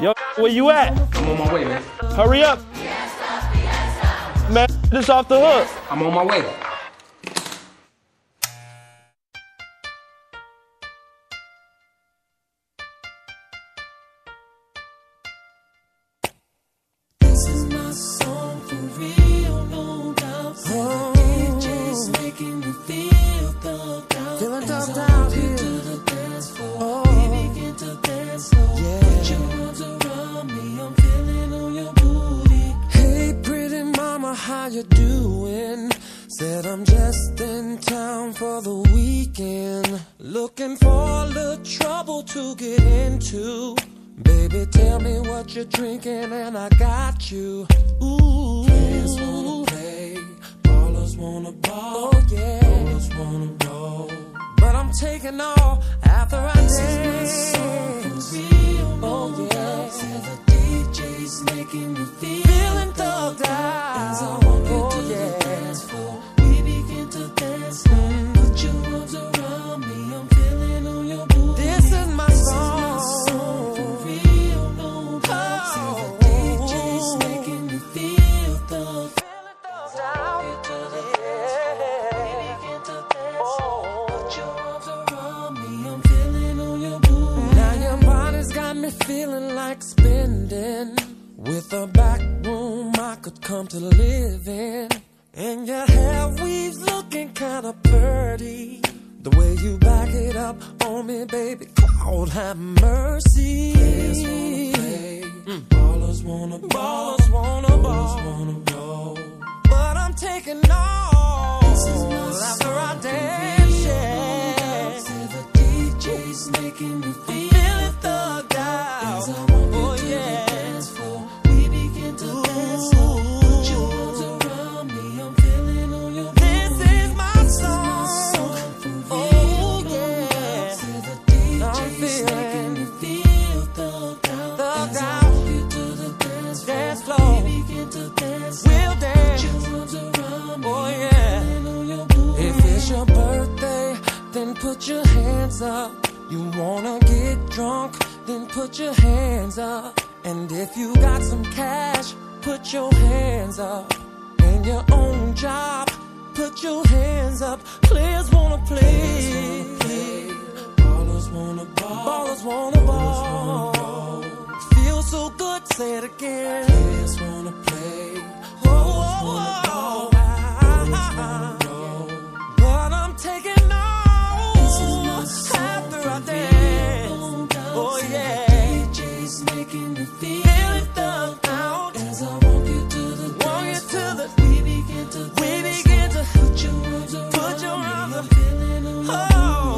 Yo, where you at? I'm on my way, man. Hurry up. Man, this off the hook. I'm on my way. You're doing? Said I'm just in town for the weekend. Looking for a little trouble to get into. Baby, tell me what you're drinking, and I got you. Ooh. Players wanna play, ballers wanna ball. Oh, yeah. Rollers wanna roll. But I'm taking all after I this take. Is my song real. Oh, yeah. me feeling like spending with a back room I could come to live in. And your hair weaves looking kinda pretty. The way you back it up on me, baby, God have mercy. Players wanna play, mm. ballers wanna ball, ballers wanna ball, wanna roll. But I'm taking all this is my after I dance. Yeah. The DJ's making me feel. your birthday, then put your hands up. You wanna get drunk, then put your hands up. And if you got some cash, put your hands up. In your own job, put your hands up. Players wanna play. Players wanna play. Ballers wanna ball. Ballers wanna ball. Ballers wanna ball. Feel so good, say it again. Players wanna play. we begin to put you on the, oh.